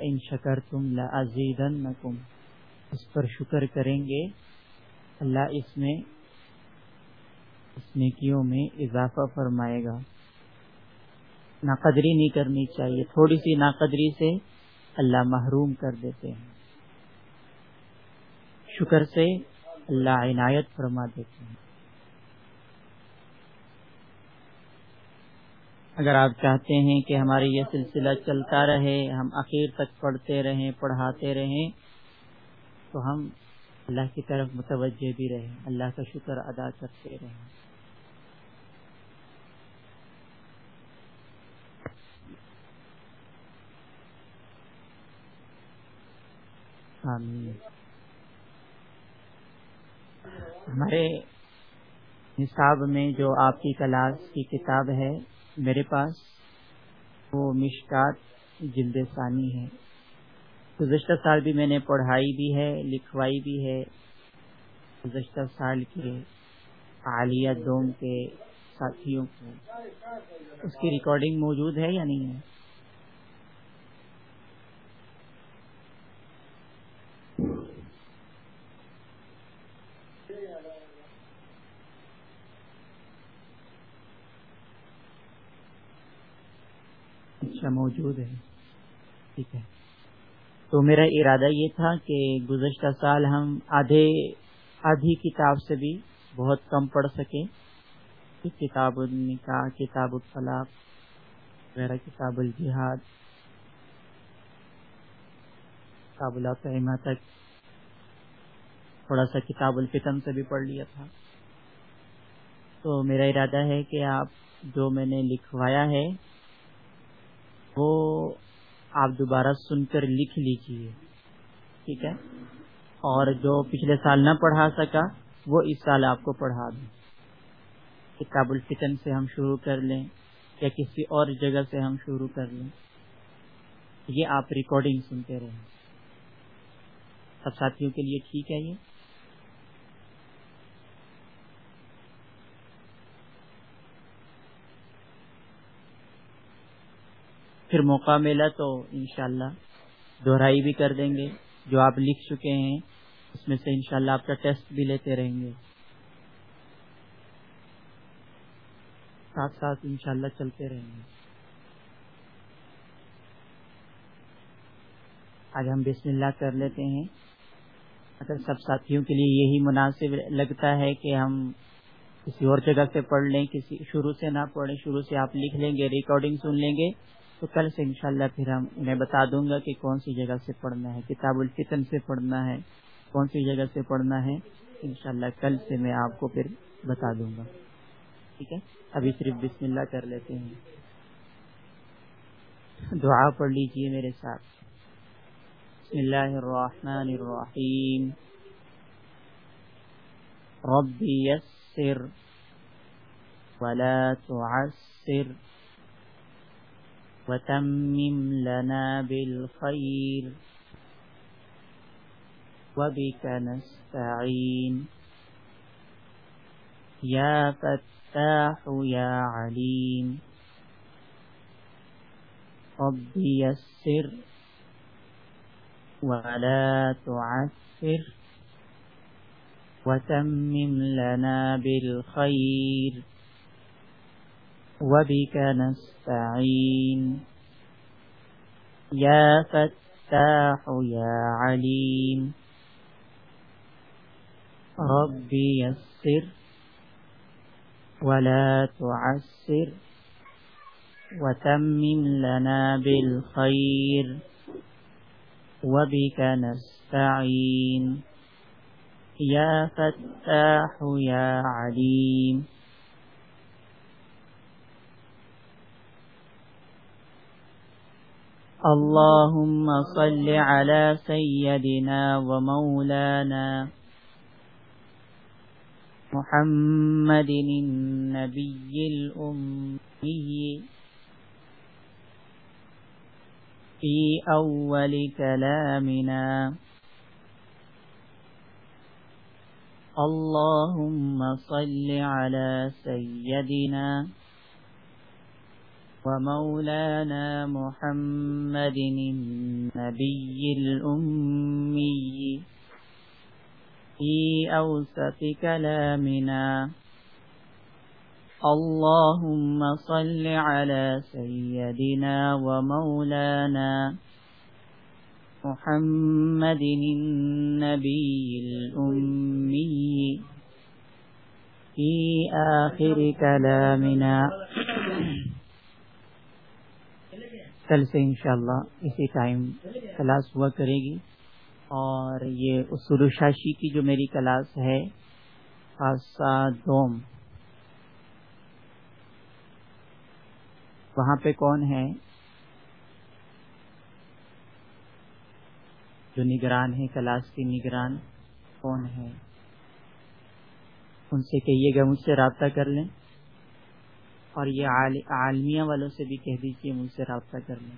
ان شکر تم لازیدنکم اس پر شکر کریں گے۔ اللہ اس میں، اس نیکیوں میں اضافہ فرمائے گا۔ ناقدری نہیں کرنی چاہیے۔ تھوڑی سی ناقدری سے اللہ محروم کر دیتے ہیں۔ شکر سے اللہ عنایت فرما دیتے ہیں۔ اگر آپ چاہتے ہیں کہ ہمارے یہ سلسلہ چلتا رہے، ہم اخیر تک پڑھتے رہیں، پڑھاتے رہیں، تو ہم اللہ کی طرف متوجہ بھی رہیں، اللہ کا شکر ادا کرتے رہیں۔ آمین۔ ہمارے نصاب میں جو آپ کی کلاس کی کتاب ہے میرے پاس وہ مشکات جلد ثانی ہے گزشتہ سال بھی میں نے پڑھائی بھی ہے، لکھوائی بھی ہے۔ گزشتہ سال کے عالیہ دوم کے ساتھیوں کو اس کی ریکارڈنگ موجود ہے یا نہیں ہے؟ اچھا موجود ہے۔ ٹھیک ہے۔ تو میرا ارادہ یہ تھا کہ گزشتہ سال ہم آدھے، آدھی کتاب سے بھی بہت کم پڑھ سکیں۔ کتاب النکاح کتاب الطلاق، وغیرہ، کتاب الجہاد، کتاب الفہمہ تک۔ تھوڑا سا کتاب الفتن سے بھی پڑھ لیا تھا۔ تو میرا ارادہ ہے کہ آپ جو میں نے لکھوایا ہے وہ آپ دوبارہ سن کر لکھ لیجیے ٹھیک ہے؟ اور جو پچھلے سال نہ پڑھا سکا، وہ اس سال آپ کو پڑھا دیں کتاب الفتن سے ہم شروع کر لیں، یا کسی اور جگہ سے ہم شروع کر لیں۔ یہ آپ ریکارڈنگ سنتے رہیں۔ سب ساتھیوں کے لیے ٹھیک ہے یہ؟ پھر موقع ملا تو انشاءاللہ اللہ دہرائی بھی کر دیں گے۔ جو آپ لکھ چکے ہیں، اس میں سے انشاءاللہ آپ کا ٹیسٹ بھی لیتے رہیں گے۔ ساتھ ساتھ انشاءاللہ چلتے رہیں گے۔ آج ہم بسم اللہ کر لیتے ہیں۔ اگر سب ساتھیوں کے لیے یہی مناسب لگتا ہے کہ ہم کسی اور جگہ سے پڑھ لیں، کسی شروع سے نہ پڑھیں۔ شروع سے آپ لکھ لیں گے، ریکارڈنگ سن لیں گے۔ تو کل سے انشاءاللہ پھر ہم انہیں بتا دوں گا کہ کون سی جگہ سے پڑھنا ہے، کتاب الفتن سے پڑھنا ہے، کون سی جگہ سے پڑھنا ہے، انشاءاللہ کل سے میں آپ کو پھر بتا دوں گا۔ ٹھیک ہے؟ ابھی صرف بسم اللہ کر لیتے ہیں۔ دعا پڑھ لیجیے میرے ساتھ۔ بسم اللہ الرحمن الرحیم۔ رب یسر ولا تعسر۔ وتمم لنا بالخير وبك نستعين يا فتاح يا عليم رب يسر ولا تعسر وتمم لنا بالخير وبك نستعين. يا فتاح يا عليم. ربي يسر ولا تعسر وتمم لنا بالخير وبك نستعين. يا فتاح يا عليم. اللهم صل على سيدنا ومولانا محمد النبي الأمي في أول كلامنا. اللهم صل على سيدنا محمد ومولانا محمد النبي الأمي في أوسط كلامنا. اللهم صل على سيدنا ومولانا محمد النبي الأمي في آخر كلامنا. کل سے انشاءاللہ اسی ٹائم کلاس ہوا کرے گی اور یہ اصول شاشی کی جو میری کلاس ہے خاصا دوم، وہاں پہ کون ہے؟ جو نگران ہے کلاس کی نگران کون ہے ان سے کہیے گا مجھ سے رابطہ کر لیں۔ اور یہ عالمیہ والوں سے بھی کہہ دیجیے مجھ سے رابطہ کر لیں۔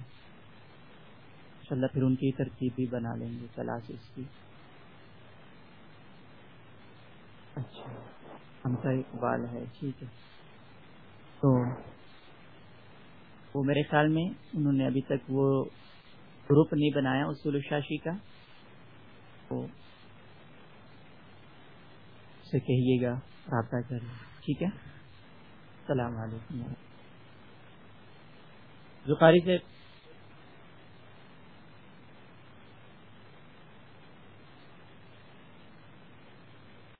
انشاءاللہ پھر ان کی ترتیب بھی بنا لیں گے کلاسز کی۔ اچھا ہم کا اقبال ہے، ٹھیک ہے۔ تو وہ میرے خیال میں انہوں نے ابھی تک وہ گروپ نہیں بنایا، اصول شاشی کا۔ سے کہیے گا، رابطہ کر ٹھیک ہے؟ السلام علیکم. جو قاری سے